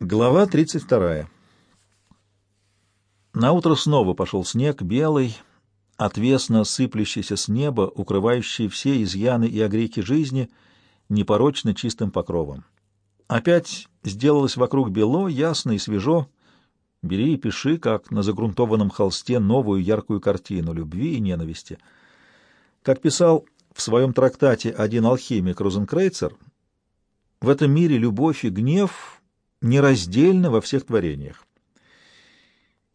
Глава 32. Наутро снова пошел снег, белый, отвесно сыплющийся с неба, укрывающий все изъяны и огрехи жизни непорочно чистым покровом. Опять сделалось вокруг бело, ясно и свежо. Бери и пиши, как на загрунтованном холсте, новую яркую картину любви и ненависти. Как писал в своем трактате один алхимик Розенкрейцер, в этом мире любовь и гнев — нераздельно во всех творениях.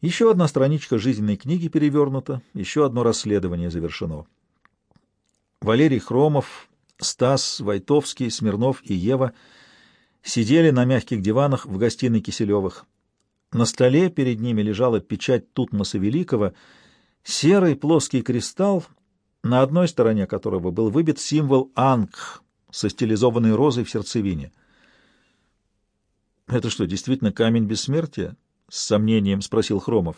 Еще одна страничка жизненной книги перевернута, еще одно расследование завершено. Валерий Хромов, Стас, Войтовский, Смирнов и Ева сидели на мягких диванах в гостиной Киселевых. На столе перед ними лежала печать Тутмоса Великого, серый плоский кристалл, на одной стороне которого был выбит символ Ангх со стилизованной розой в сердцевине — «Это что, действительно камень бессмертия?» — с сомнением спросил Хромов.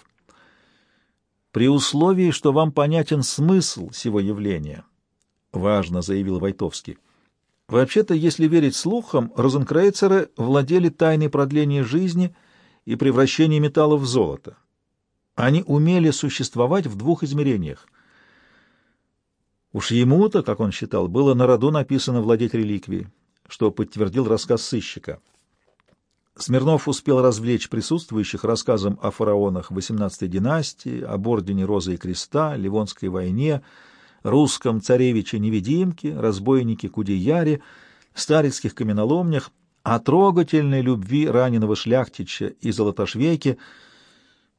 «При условии, что вам понятен смысл сего явления», — важно заявил Войтовский. «Вообще-то, если верить слухам, розенкрейцеры владели тайной продления жизни и превращения металла в золото. Они умели существовать в двух измерениях. Уж ему-то, как он считал, было на роду написано владеть реликвией, что подтвердил рассказ сыщика». Смирнов успел развлечь присутствующих рассказом о фараонах XVIII династии, об ордене Розы и Креста, Ливонской войне, русском царевиче-невидимке, разбойнике Кудеяре, старецких каменоломнях, о трогательной любви раненого шляхтича и золотошвейки.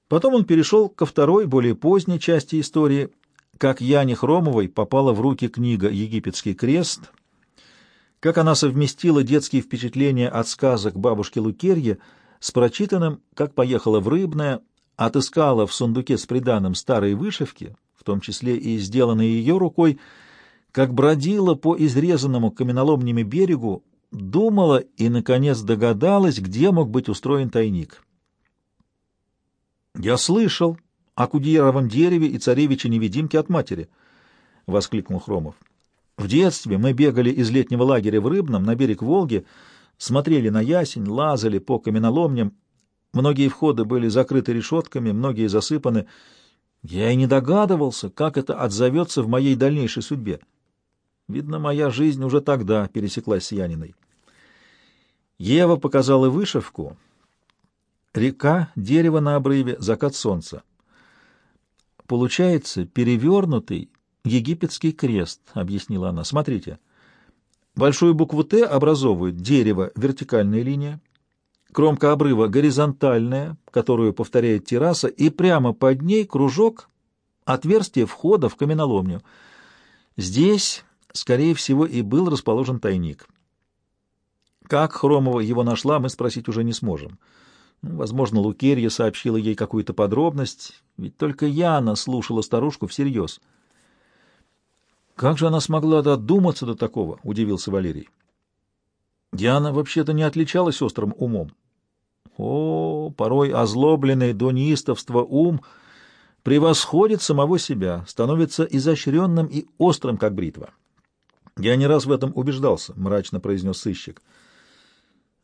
Потом он перешел ко второй, более поздней части истории, как Яне Хромовой попала в руки книга «Египетский крест», как она совместила детские впечатления от сказок бабушки Лукерьи с прочитанным, как поехала в Рыбное, отыскала в сундуке с приданым старые вышивки, в том числе и сделанные ее рукой, как бродила по изрезанному каменоломнями берегу, думала и, наконец, догадалась, где мог быть устроен тайник. «Я слышал о кудеровом дереве и царевиче-невидимке от матери», — воскликнул Хромов. В детстве мы бегали из летнего лагеря в Рыбном на берег Волги, смотрели на ясень, лазали по каменоломням. Многие входы были закрыты решетками, многие засыпаны. Я и не догадывался, как это отзовется в моей дальнейшей судьбе. Видно, моя жизнь уже тогда пересеклась с Яниной. Ева показала вышивку. Река, дерево на обрыве, закат солнца. Получается перевернутый египетский крест, — объяснила она. Смотрите. Большую букву «Т» образовывает дерево — вертикальная линия, кромка обрыва — горизонтальная, которую повторяет терраса, и прямо под ней кружок — отверстие входа в каменоломню. Здесь, скорее всего, и был расположен тайник. Как Хромова его нашла, мы спросить уже не сможем. Ну, возможно, Лукерья сообщила ей какую-то подробность, ведь только Яна слушала старушку всерьез — как же она смогла додуматься до такого? удивился Валерий. Диана вообще-то не отличалась острым умом. О, порой озлобленный до неистовства ум превосходит самого себя, становится изощренным и острым, как бритва. Я не раз в этом убеждался, мрачно произнес сыщик.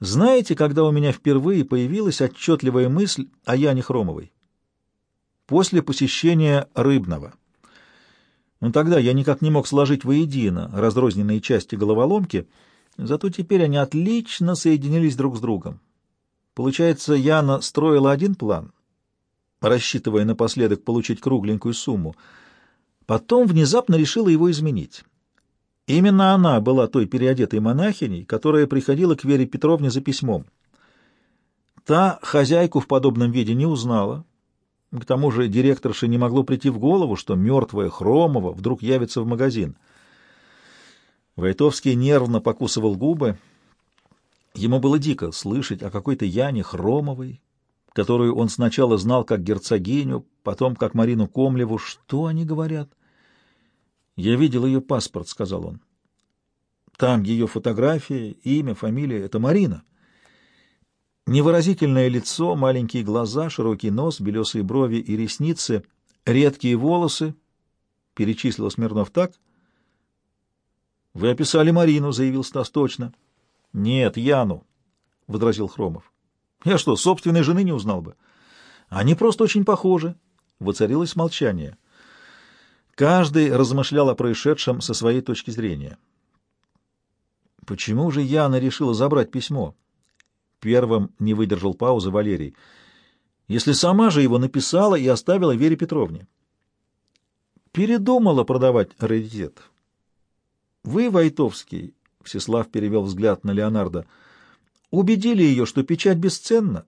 Знаете, когда у меня впервые появилась отчетливая мысль о Яне Хромовой? После посещения Рыбного. Но тогда я никак не мог сложить воедино разрозненные части головоломки, зато теперь они отлично соединились друг с другом. Получается, Яна строила один план, рассчитывая напоследок получить кругленькую сумму, потом внезапно решила его изменить. Именно она была той переодетой монахиней, которая приходила к Вере Петровне за письмом. Та хозяйку в подобном виде не узнала, к тому же директорше не могло прийти в голову, что мертвая Хромова вдруг явится в магазин. Войтовский нервно покусывал губы. Ему было дико слышать о какой-то Яне Хромовой, которую он сначала знал как герцогиню, потом как Марину Комлеву. Что они говорят? «Я видел ее паспорт», — сказал он. «Там ее фотография, имя, фамилия — это Марина». Невыразительное лицо, маленькие глаза, широкий нос, белесые брови и ресницы, редкие волосы. Перечислил Смирнов так. — Вы описали Марину, — заявил Стас точно. — Нет, Яну, — возразил Хромов. Я что, собственной жены не узнал бы? Они просто очень похожи. Воцарилось молчание. Каждый размышлял о происшедшем со своей точки зрения. Почему же Яна решила забрать письмо? Первым не выдержал паузы Валерий. Если сама же его написала и оставила Вере Петровне. Передумала продавать раритет. Вы, Войтовский, Всеслав перевел взгляд на Леонардо, убедили ее, что печать бесценна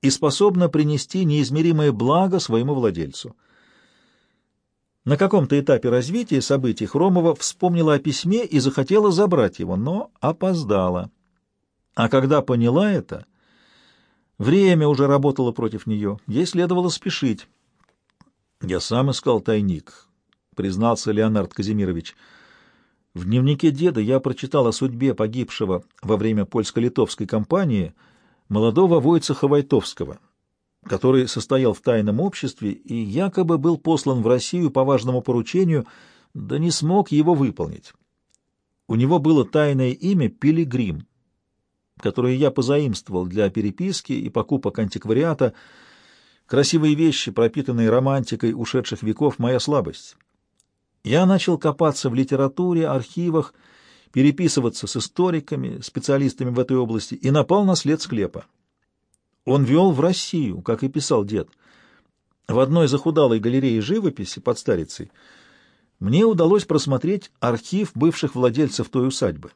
и способна принести неизмеримое благо своему владельцу. На каком-то этапе развития событий Хромова вспомнила о письме и захотела забрать его, но опоздала. А когда поняла это, время уже работало против нее, ей следовало спешить. «Я сам искал тайник», — признался Леонард Казимирович. «В дневнике деда я прочитал о судьбе погибшего во время польско-литовской кампании молодого Войцеха Войтовского» который состоял в тайном обществе и якобы был послан в Россию по важному поручению, да не смог его выполнить. У него было тайное имя Пилигрим, которое я позаимствовал для переписки и покупок антиквариата. Красивые вещи, пропитанные романтикой ушедших веков, моя слабость. Я начал копаться в литературе, архивах, переписываться с историками, специалистами в этой области и напал на след склепа. Он вел в Россию, как и писал дед. В одной захудалой галерее живописи под Старицей мне удалось просмотреть архив бывших владельцев той усадьбы.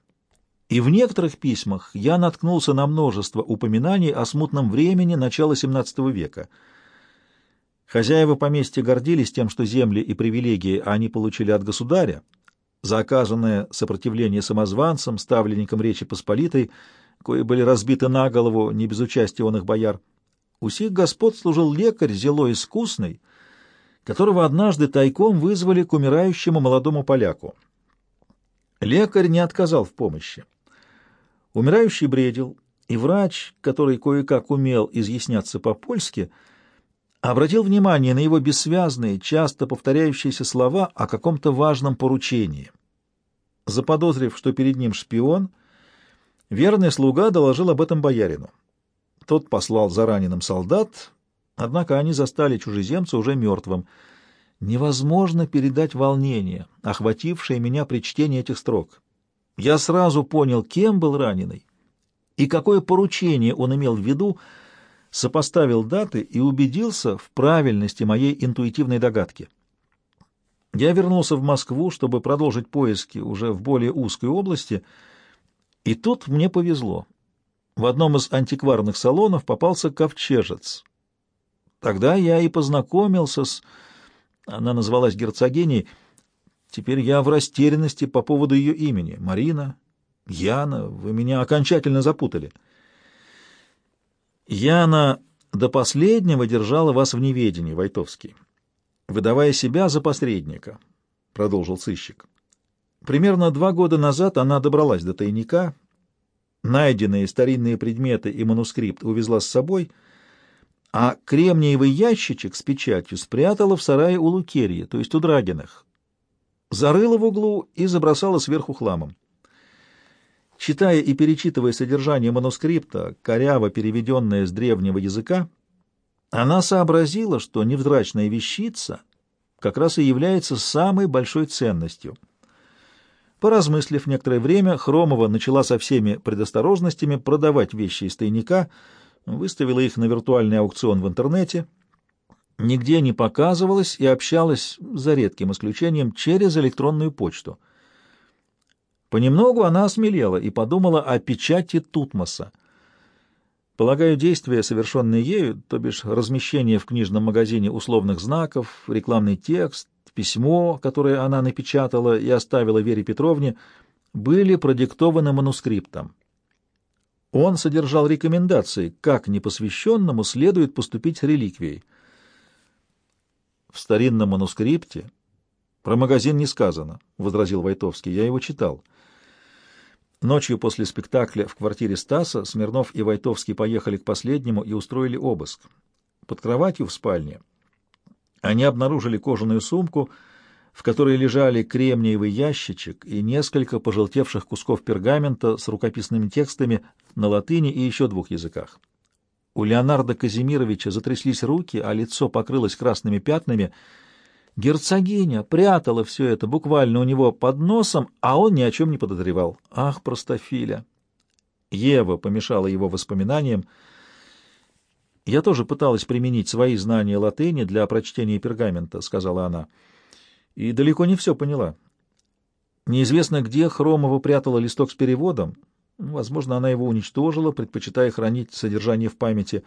И в некоторых письмах я наткнулся на множество упоминаний о смутном времени начала XVII века. Хозяева поместья гордились тем, что земли и привилегии они получили от государя, за оказанное сопротивление самозванцам, ставленникам Речи Посполитой, кои были разбиты на голову не без участия он их бояр. У сих господ служил лекарь, зело искусный, которого однажды тайком вызвали к умирающему молодому поляку. Лекарь не отказал в помощи. Умирающий бредил, и врач, который кое-как умел изъясняться по-польски, обратил внимание на его бессвязные, часто повторяющиеся слова о каком-то важном поручении. Заподозрив, что перед ним шпион, верный слуга доложил об этом боярину. Тот послал за раненым солдат, однако они застали чужеземца уже мертвым. Невозможно передать волнение, охватившее меня при чтении этих строк. Я сразу понял, кем был раненый и какое поручение он имел в виду, сопоставил даты и убедился в правильности моей интуитивной догадки. Я вернулся в Москву, чтобы продолжить поиски уже в более узкой области, и тут мне повезло. В одном из антикварных салонов попался ковчежец. Тогда я и познакомился с... Она называлась герцогиней. Теперь я в растерянности по поводу ее имени. Марина, Яна, вы меня окончательно запутали. Яна до последнего держала вас в неведении, Войтовский выдавая себя за посредника, — продолжил сыщик. Примерно два года назад она добралась до тайника, найденные старинные предметы и манускрипт увезла с собой, а кремниевый ящичек с печатью спрятала в сарае у Лукерьи, то есть у Драгиных. Зарыла в углу и забросала сверху хламом. Читая и перечитывая содержание манускрипта, коряво переведенное с древнего языка, она сообразила, что невзрачная вещица как раз и является самой большой ценностью. Поразмыслив некоторое время, Хромова начала со всеми предосторожностями продавать вещи из тайника, выставила их на виртуальный аукцион в интернете, нигде не показывалась и общалась, за редким исключением, через электронную почту. Понемногу она осмелела и подумала о печати Тутмоса — Полагаю, действия, совершенные ею, то бишь размещение в книжном магазине условных знаков, рекламный текст, письмо, которое она напечатала и оставила Вере Петровне, были продиктованы манускриптом. Он содержал рекомендации, как непосвященному следует поступить с реликвией. В старинном манускрипте про магазин не сказано, — возразил Войтовский, — я его читал. — Ночью после спектакля в квартире Стаса Смирнов и Войтовский поехали к последнему и устроили обыск. Под кроватью в спальне они обнаружили кожаную сумку, в которой лежали кремниевый ящичек и несколько пожелтевших кусков пергамента с рукописными текстами на латыни и еще двух языках. У Леонарда Казимировича затряслись руки, а лицо покрылось красными пятнами. Герцогиня прятала все это буквально у него под носом, а он ни о чем не подозревал. Ах, простофиля! Ева помешала его воспоминаниям. «Я тоже пыталась применить свои знания латыни для прочтения пергамента», — сказала она. «И далеко не все поняла. Неизвестно, где Хромова прятала листок с переводом, Возможно, она его уничтожила, предпочитая хранить содержание в памяти.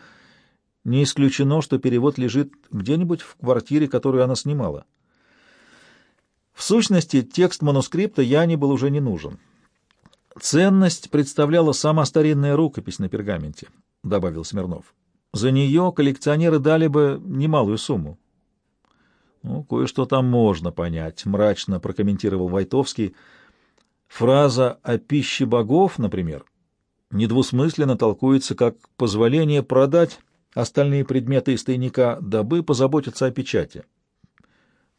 Не исключено, что перевод лежит где-нибудь в квартире, которую она снимала. В сущности, текст манускрипта Яне был уже не нужен. «Ценность представляла сама старинная рукопись на пергаменте», — добавил Смирнов. «За нее коллекционеры дали бы немалую сумму». «Ну, кое-что там можно понять», — мрачно прокомментировал Войтовский, — Фраза о пище богов, например, недвусмысленно толкуется как позволение продать остальные предметы из тайника, дабы позаботиться о печати.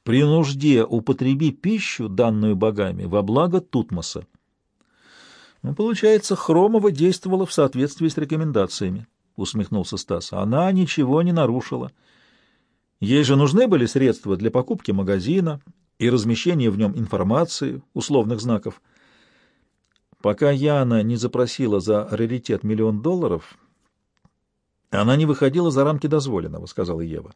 При нужде употреби пищу, данную богами, во благо Тутмоса. Ну, получается, Хромова действовала в соответствии с рекомендациями, усмехнулся Стас. Она ничего не нарушила. Ей же нужны были средства для покупки магазина и размещения в нем информации, условных знаков. Пока Яна не запросила за раритет миллион долларов, она не выходила за рамки дозволенного, — сказала Ева.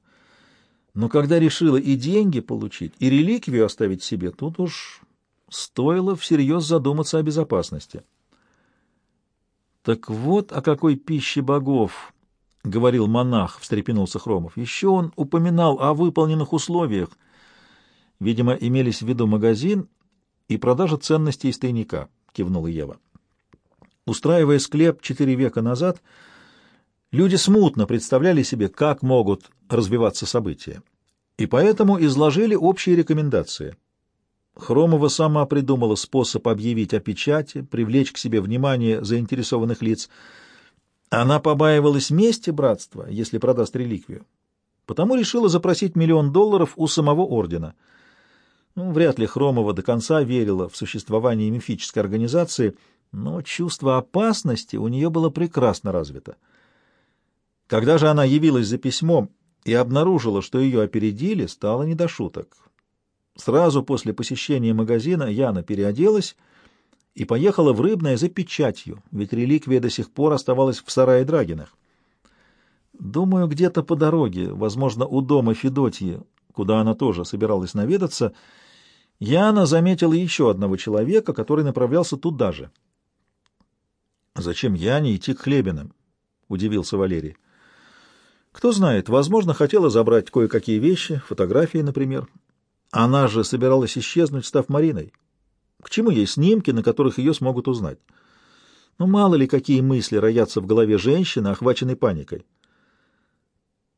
Но когда решила и деньги получить, и реликвию оставить себе, тут уж стоило всерьез задуматься о безопасности. Так вот о какой пище богов, — говорил монах, — встрепенулся Хромов. Еще он упоминал о выполненных условиях. Видимо, имелись в виду магазин и продажа ценностей из тайника кивнула Ева. Устраивая склеп четыре века назад, люди смутно представляли себе, как могут развиваться события, и поэтому изложили общие рекомендации. Хромова сама придумала способ объявить о печати, привлечь к себе внимание заинтересованных лиц. Она побаивалась мести братства, если продаст реликвию, потому решила запросить миллион долларов у самого ордена — ну, вряд ли Хромова до конца верила в существование мифической организации, но чувство опасности у нее было прекрасно развито. Когда же она явилась за письмом и обнаружила, что ее опередили, стало не до шуток. Сразу после посещения магазина Яна переоделась и поехала в Рыбное за печатью, ведь реликвия до сих пор оставалась в сарае Драгинах. Думаю, где-то по дороге, возможно, у дома Федотьи, куда она тоже собиралась наведаться, — Яна заметила еще одного человека, который направлялся туда же. «Зачем Яне идти к Хлебиным?» — удивился Валерий. «Кто знает, возможно, хотела забрать кое-какие вещи, фотографии, например. Она же собиралась исчезнуть, став Мариной. К чему ей снимки, на которых ее смогут узнать? Ну, мало ли, какие мысли роятся в голове женщины, охваченной паникой».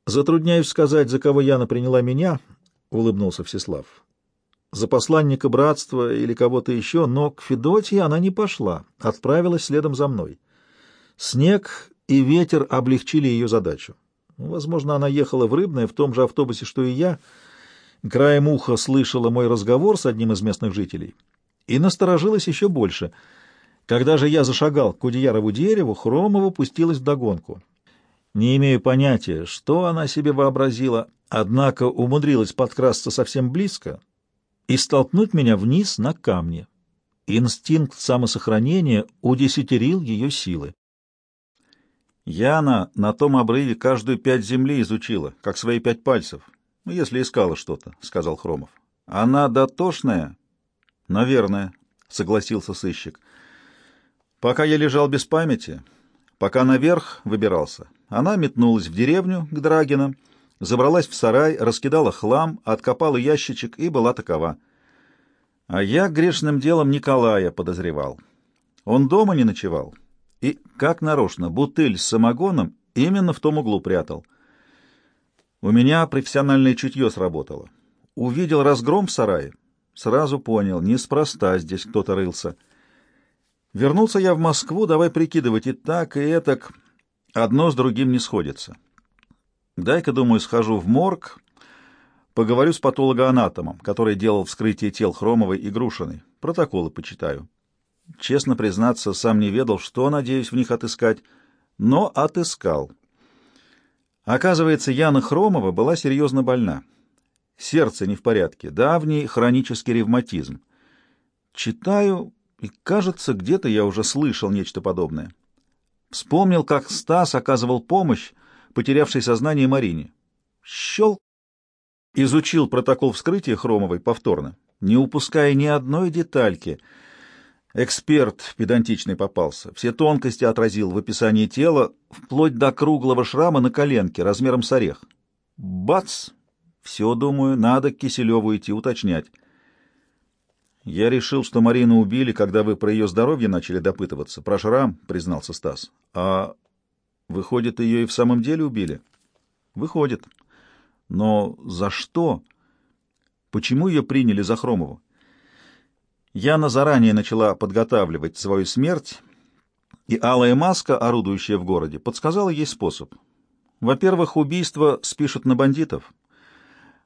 «Затрудняюсь сказать, за кого Яна приняла меня», — улыбнулся Всеслав за посланника братства или кого-то еще, но к Федотье она не пошла, отправилась следом за мной. Снег и ветер облегчили ее задачу. Возможно, она ехала в Рыбное в том же автобусе, что и я, краем уха слышала мой разговор с одним из местных жителей и насторожилась еще больше. Когда же я зашагал к Кудеярову дереву, Хромова пустилась вдогонку. Не имею понятия, что она себе вообразила, однако умудрилась подкрасться совсем близко — и столкнуть меня вниз на камни. Инстинкт самосохранения удесятерил ее силы. Яна на том обрыве каждую пять земли изучила, как свои пять пальцев, ну, если искала что-то, — сказал Хромов. — Она дотошная? — Наверное, — согласился сыщик. Пока я лежал без памяти, пока наверх выбирался, она метнулась в деревню к Драгинам, забралась в сарай, раскидала хлам, откопала ящичек и была такова. А я грешным делом Николая подозревал. Он дома не ночевал. И, как нарочно, бутыль с самогоном именно в том углу прятал. У меня профессиональное чутье сработало. Увидел разгром в сарае. Сразу понял, неспроста здесь кто-то рылся. Вернулся я в Москву, давай прикидывать и так, и этак. Одно с другим не сходится. Дай-ка, думаю, схожу в морг, поговорю с патологоанатомом, который делал вскрытие тел Хромовой и Грушиной. Протоколы почитаю. Честно признаться, сам не ведал, что надеюсь в них отыскать, но отыскал. Оказывается, Яна Хромова была серьезно больна. Сердце не в порядке, давний хронический ревматизм. Читаю, и, кажется, где-то я уже слышал нечто подобное. Вспомнил, как Стас оказывал помощь потерявшей сознание Марине. Щел изучил протокол вскрытия Хромовой повторно, не упуская ни одной детальки. Эксперт педантичный попался, все тонкости отразил в описании тела, вплоть до круглого шрама на коленке размером с орех. Бац! Все, думаю, надо к Киселеву идти уточнять. Я решил, что Марину убили, когда вы про ее здоровье начали допытываться. Про шрам, признался Стас. А выходит, ее и в самом деле убили? Выходит. Но за что? Почему ее приняли за Хромову? Яна заранее начала подготавливать свою смерть, и алая маска, орудующая в городе, подсказала ей способ. Во-первых, убийство спишут на бандитов.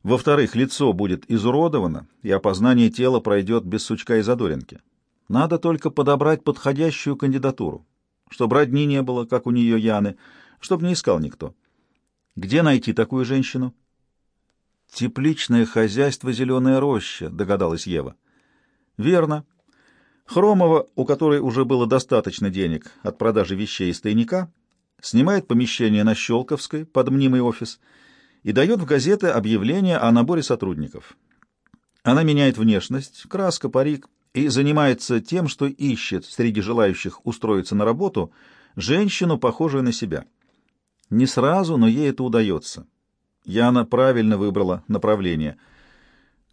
Во-вторых, лицо будет изуродовано, и опознание тела пройдет без сучка и задоринки. Надо только подобрать подходящую кандидатуру, чтобы родни не было, как у нее Яны, чтобы не искал никто. Где найти такую женщину? «Тепличное хозяйство «Зеленая роща», — догадалась Ева. «Верно. Хромова, у которой уже было достаточно денег от продажи вещей из тайника, снимает помещение на Щелковской под мнимый офис и дает в газеты объявление о наборе сотрудников. Она меняет внешность, краска, парик и занимается тем, что ищет среди желающих устроиться на работу женщину, похожую на себя. Не сразу, но ей это удается. Яна правильно выбрала направление.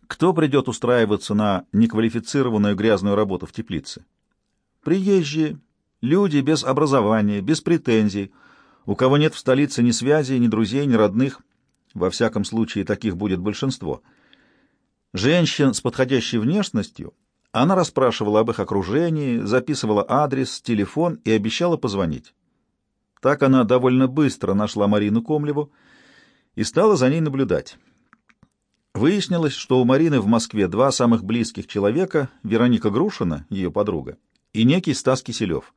Кто придет устраиваться на неквалифицированную грязную работу в теплице? Приезжие, люди без образования, без претензий, у кого нет в столице ни связи, ни друзей, ни родных. Во всяком случае, таких будет большинство. Женщин с подходящей внешностью она расспрашивала об их окружении, записывала адрес, телефон и обещала позвонить. Так она довольно быстро нашла Марину Комлеву, и стала за ней наблюдать. Выяснилось, что у Марины в Москве два самых близких человека — Вероника Грушина, ее подруга, и некий Стас Киселев.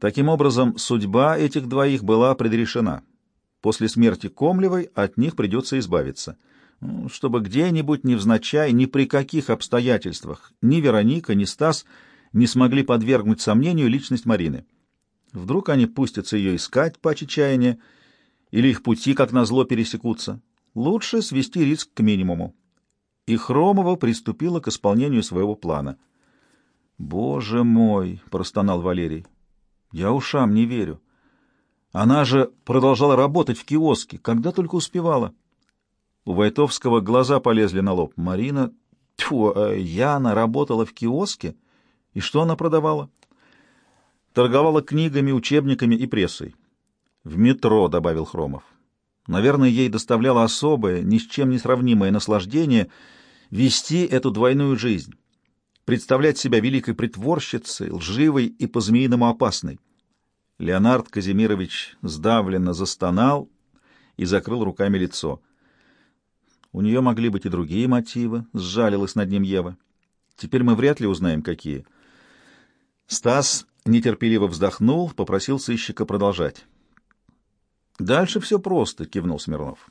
Таким образом, судьба этих двоих была предрешена. После смерти Комлевой от них придется избавиться, чтобы где-нибудь невзначай, ни при каких обстоятельствах ни Вероника, ни Стас не смогли подвергнуть сомнению личность Марины. Вдруг они пустятся ее искать по чаяния, или их пути, как назло, пересекутся. Лучше свести риск к минимуму. И Хромова приступила к исполнению своего плана. «Боже мой!» — простонал Валерий. «Я ушам не верю. Она же продолжала работать в киоске, когда только успевала». У Войтовского глаза полезли на лоб. «Марина... Тьфу, э, Яна работала в киоске? И что она продавала?» «Торговала книгами, учебниками и прессой. «В метро», — добавил Хромов. «Наверное, ей доставляло особое, ни с чем не сравнимое наслаждение вести эту двойную жизнь, представлять себя великой притворщицей, лживой и по-змеиному опасной». Леонард Казимирович сдавленно застонал и закрыл руками лицо. У нее могли быть и другие мотивы, — сжалилась над ним Ева. Теперь мы вряд ли узнаем, какие. Стас нетерпеливо вздохнул, попросил сыщика продолжать. Дальше все просто, кивнул Смирнов.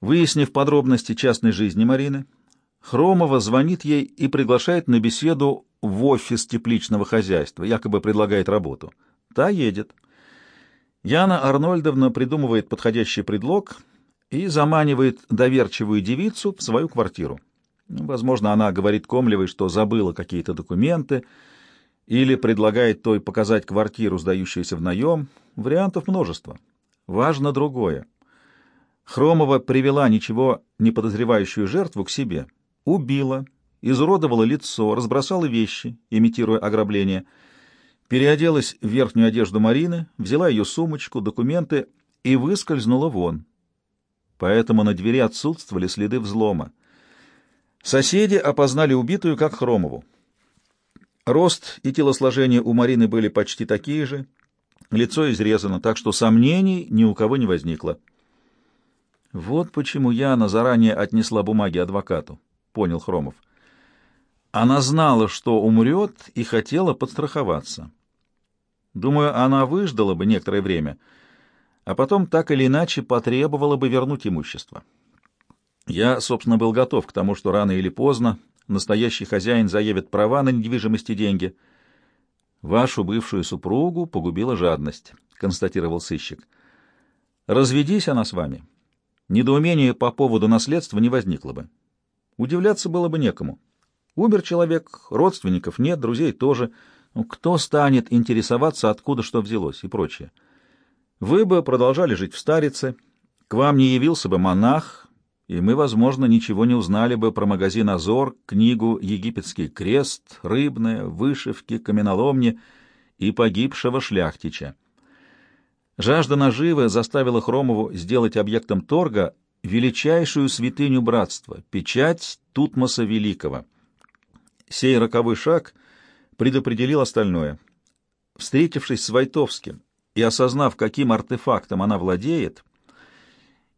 Выяснив подробности частной жизни Марины, Хромова звонит ей и приглашает на беседу в офис тепличного хозяйства, якобы предлагает работу. Та едет. Яна Арнольдовна придумывает подходящий предлог и заманивает доверчивую девицу в свою квартиру. Возможно, она говорит Комлевой, что забыла какие-то документы, или предлагает той показать квартиру, сдающуюся в наем. Вариантов множество. Важно другое. Хромова привела ничего не подозревающую жертву к себе, убила, изуродовала лицо, разбросала вещи, имитируя ограбление, переоделась в верхнюю одежду Марины, взяла ее сумочку, документы и выскользнула вон. Поэтому на двери отсутствовали следы взлома. Соседи опознали убитую как Хромову. Рост и телосложение у Марины были почти такие же, Лицо изрезано, так что сомнений ни у кого не возникло. Вот почему Яна заранее отнесла бумаги адвокату, понял Хромов. Она знала, что умрет, и хотела подстраховаться. Думаю, она выждала бы некоторое время, а потом так или иначе потребовала бы вернуть имущество. Я, собственно, был готов к тому, что рано или поздно настоящий хозяин заявит права на недвижимость и деньги. Вашу бывшую супругу погубила жадность, констатировал сыщик. Разведись она с вами. Недоумения по поводу наследства не возникло бы. Удивляться было бы некому. Умер человек, родственников нет, друзей тоже. Ну, кто станет интересоваться, откуда что взялось и прочее? Вы бы продолжали жить в Старице, к вам не явился бы монах, и мы, возможно, ничего не узнали бы про магазин «Азор», книгу «Египетский крест», рыбные, вышивки, каменоломни и погибшего шляхтича. Жажда наживы заставила Хромову сделать объектом торга величайшую святыню братства — печать Тутмоса Великого. Сей роковой шаг предопределил остальное. Встретившись с Войтовским и осознав, каким артефактом она владеет,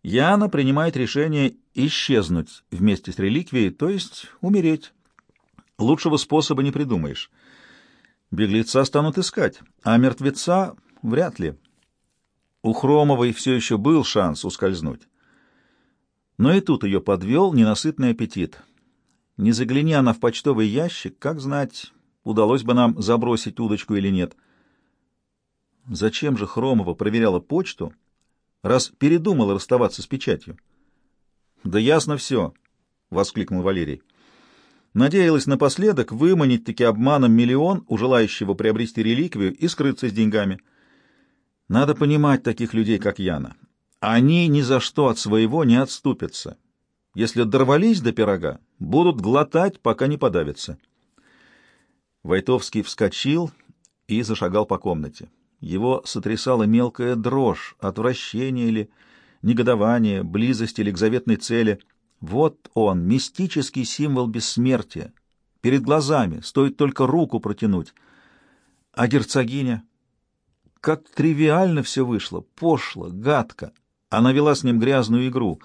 Яна принимает решение исчезнуть вместе с реликвией, то есть умереть. Лучшего способа не придумаешь. Беглеца станут искать, а мертвеца — вряд ли. У Хромовой все еще был шанс ускользнуть. Но и тут ее подвел ненасытный аппетит. Не загляни она в почтовый ящик, как знать, удалось бы нам забросить удочку или нет. Зачем же Хромова проверяла почту, раз передумала расставаться с печатью? — Да ясно все, — воскликнул Валерий. Надеялась напоследок выманить-таки обманом миллион у желающего приобрести реликвию и скрыться с деньгами — надо понимать таких людей, как Яна. Они ни за что от своего не отступятся. Если дорвались до пирога, будут глотать, пока не подавятся. Войтовский вскочил и зашагал по комнате. Его сотрясала мелкая дрожь, отвращение или негодование, близость или к заветной цели. Вот он, мистический символ бессмертия. Перед глазами, стоит только руку протянуть. А герцогиня? Как тривиально все вышло, пошло, гадко. Она вела с ним грязную игру.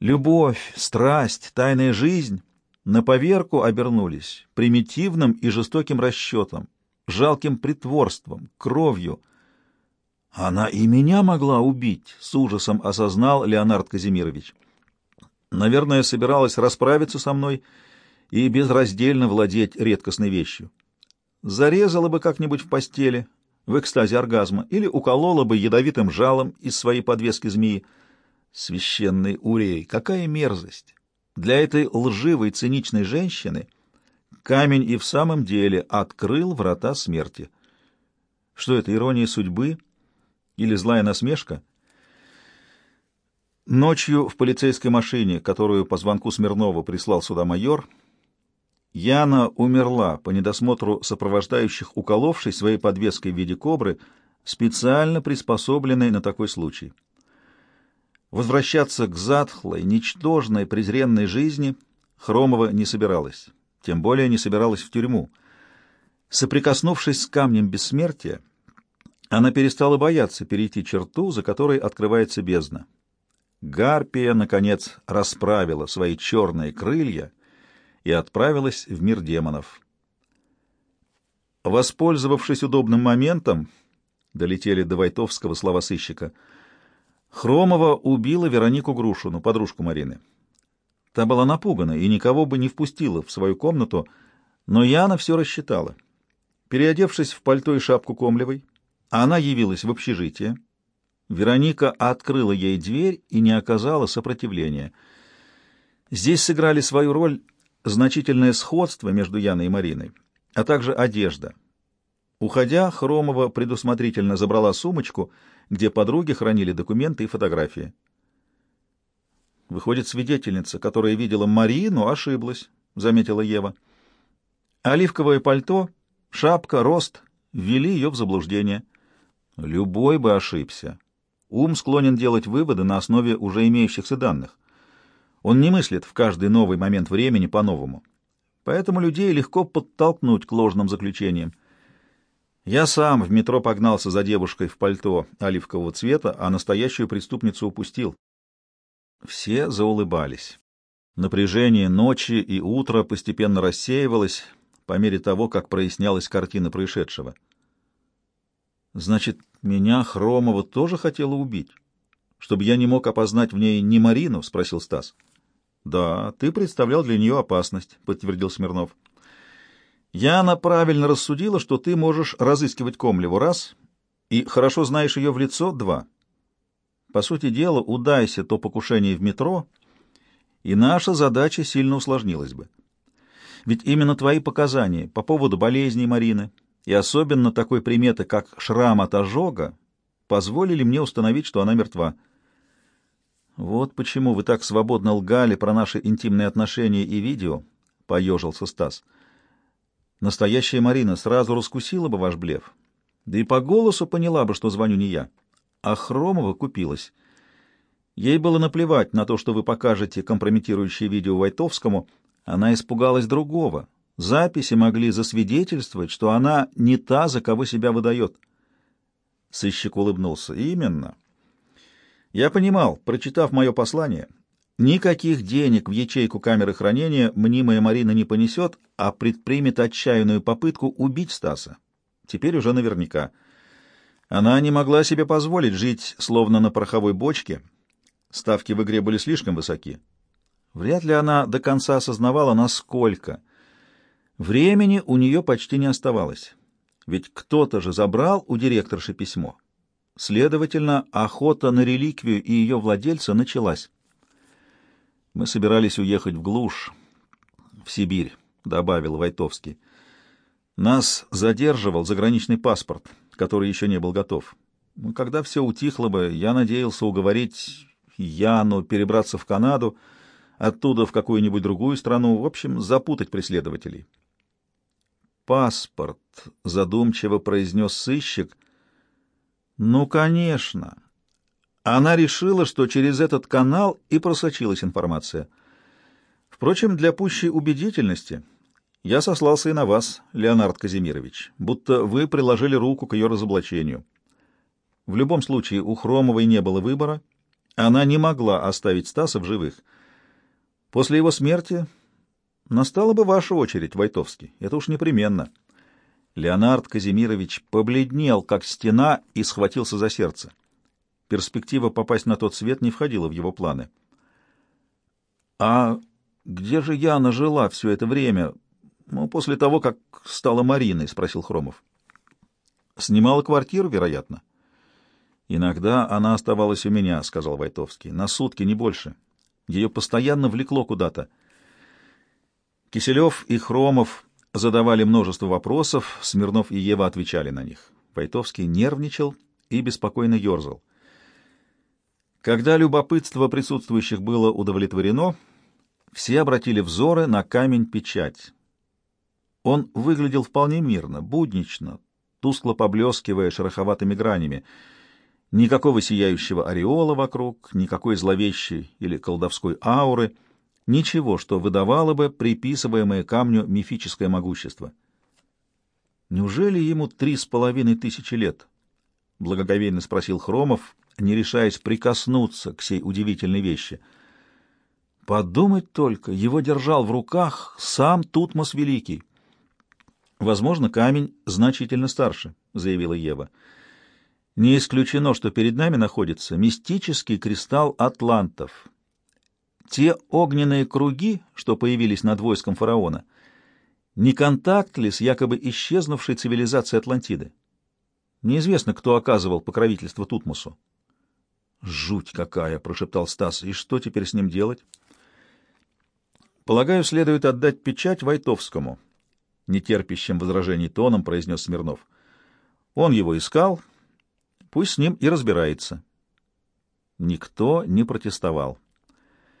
Любовь, страсть, тайная жизнь на поверку обернулись примитивным и жестоким расчетом, жалким притворством, кровью. Она и меня могла убить, с ужасом осознал Леонард Казимирович. Наверное, собиралась расправиться со мной и безраздельно владеть редкостной вещью. Зарезала бы как-нибудь в постели, в экстазе оргазма или уколола бы ядовитым жалом из своей подвески змеи. Священный Урей, какая мерзость! Для этой лживой, циничной женщины камень и в самом деле открыл врата смерти. Что это, ирония судьбы или злая насмешка? Ночью в полицейской машине, которую по звонку Смирнова прислал сюда майор, Яна умерла по недосмотру сопровождающих, уколовшись своей подвеской в виде кобры, специально приспособленной на такой случай. Возвращаться к затхлой, ничтожной, презренной жизни Хромова не собиралась, тем более не собиралась в тюрьму. Соприкоснувшись с камнем бессмертия, она перестала бояться перейти черту, за которой открывается бездна. Гарпия, наконец, расправила свои черные крылья — и отправилась в мир демонов. Воспользовавшись удобным моментом, долетели до Войтовского слова сыщика, Хромова убила Веронику Грушину, подружку Марины. Та была напугана и никого бы не впустила в свою комнату, но Яна все рассчитала. Переодевшись в пальто и шапку Комлевой, она явилась в общежитие. Вероника открыла ей дверь и не оказала сопротивления. Здесь сыграли свою роль значительное сходство между Яной и Мариной, а также одежда. Уходя, Хромова предусмотрительно забрала сумочку, где подруги хранили документы и фотографии. Выходит, свидетельница, которая видела Марину, ошиблась, — заметила Ева. Оливковое пальто, шапка, рост ввели ее в заблуждение. Любой бы ошибся. Ум склонен делать выводы на основе уже имеющихся данных. Он не мыслит в каждый новый момент времени по-новому. Поэтому людей легко подтолкнуть к ложным заключениям. Я сам в метро погнался за девушкой в пальто оливкового цвета, а настоящую преступницу упустил. Все заулыбались. Напряжение ночи и утра постепенно рассеивалось по мере того, как прояснялась картина происшедшего. Значит, меня Хромова тоже хотела убить? Чтобы я не мог опознать в ней ни Марину? — спросил Стас. — Да, ты представлял для нее опасность, — подтвердил Смирнов. Яна правильно рассудила, что ты можешь разыскивать Комлеву раз и хорошо знаешь ее в лицо два. По сути дела, удайся то покушение в метро, и наша задача сильно усложнилась бы. Ведь именно твои показания по поводу болезней Марины и особенно такой приметы, как шрам от ожога, позволили мне установить, что она мертва. Вот почему вы так свободно лгали про наши интимные отношения и видео, — поежился Стас. Настоящая Марина сразу раскусила бы ваш блеф, да и по голосу поняла бы, что звоню не я. А Хромова купилась. Ей было наплевать на то, что вы покажете компрометирующее видео Войтовскому. Она испугалась другого. Записи могли засвидетельствовать, что она не та, за кого себя выдает. Сыщик улыбнулся. Именно. Я понимал, прочитав мое послание, никаких денег в ячейку камеры хранения мнимая Марина не понесет, а предпримет отчаянную попытку убить Стаса. Теперь уже наверняка. Она не могла себе позволить жить словно на пороховой бочке, Ставки в игре были слишком высоки. Вряд ли она до конца осознавала, насколько. Времени у нее почти не оставалось. Ведь кто-то же забрал у директорши письмо. Следовательно, охота на реликвию и ее владельца началась. Мы собирались уехать в глушь, в Сибирь, — добавил Войтовский. Нас задерживал заграничный паспорт, который еще не был готов. Когда все утихло бы, я надеялся уговорить Яну, перебраться в Канаду, оттуда в какую-нибудь другую страну, в общем, запутать преследователей. «Паспорт», — задумчиво произнес сыщик. «Ну, конечно». Она решила, что через этот канал и просочилась информация. Впрочем, для пущей убедительности я сослался и на вас, Леонард Казимирович, будто вы приложили руку к ее разоблачению. В любом случае, у Хромовой не было выбора — она не могла оставить Стаса в живых. После его смерти настала бы ваша очередь, Войтовский. Это уж непременно. Леонард Казимирович побледнел, как стена, и схватился за сердце. Перспектива попасть на тот свет не входила в его планы. «А где же Яна жила все это время, ну, после того, как стала Мариной?» — спросил Хромов. «Снимала квартиру, вероятно». «Иногда она оставалась у меня», — сказал Войтовский. «На сутки, не больше. Ее постоянно влекло куда-то». Киселев и Хромов задавали множество вопросов, Смирнов и Ева отвечали на них. Войтовский нервничал и беспокойно ерзал. Когда любопытство присутствующих было удовлетворено, все обратили взоры на камень-печать. Он выглядел вполне мирно, буднично, тускло поблескивая шероховатыми гранями — Никакого сияющего ореола вокруг, никакой зловещей или колдовской ауры, ничего, что выдавало бы приписываемое камню мифическое могущество. «Неужели ему три с половиной тысячи лет?» — благоговейно спросил Хромов, не решаясь прикоснуться к сей удивительной вещи. «Подумать только, его держал в руках сам Тутмос Великий». «Возможно, камень значительно старше», — заявила Ева. Не исключено, что перед нами находится мистический кристалл атлантов. Те огненные круги, что появились над войском фараона, не контакт ли с якобы исчезнувшей цивилизацией Атлантиды? Неизвестно, кто оказывал покровительство Тутмосу. «Жуть какая!» — прошептал Стас. «И что теперь с ним делать?» «Полагаю, следует отдать печать Войтовскому», — нетерпящим возражений тоном произнес Смирнов. «Он его искал» Пусть с ним и разбирается. Никто не протестовал.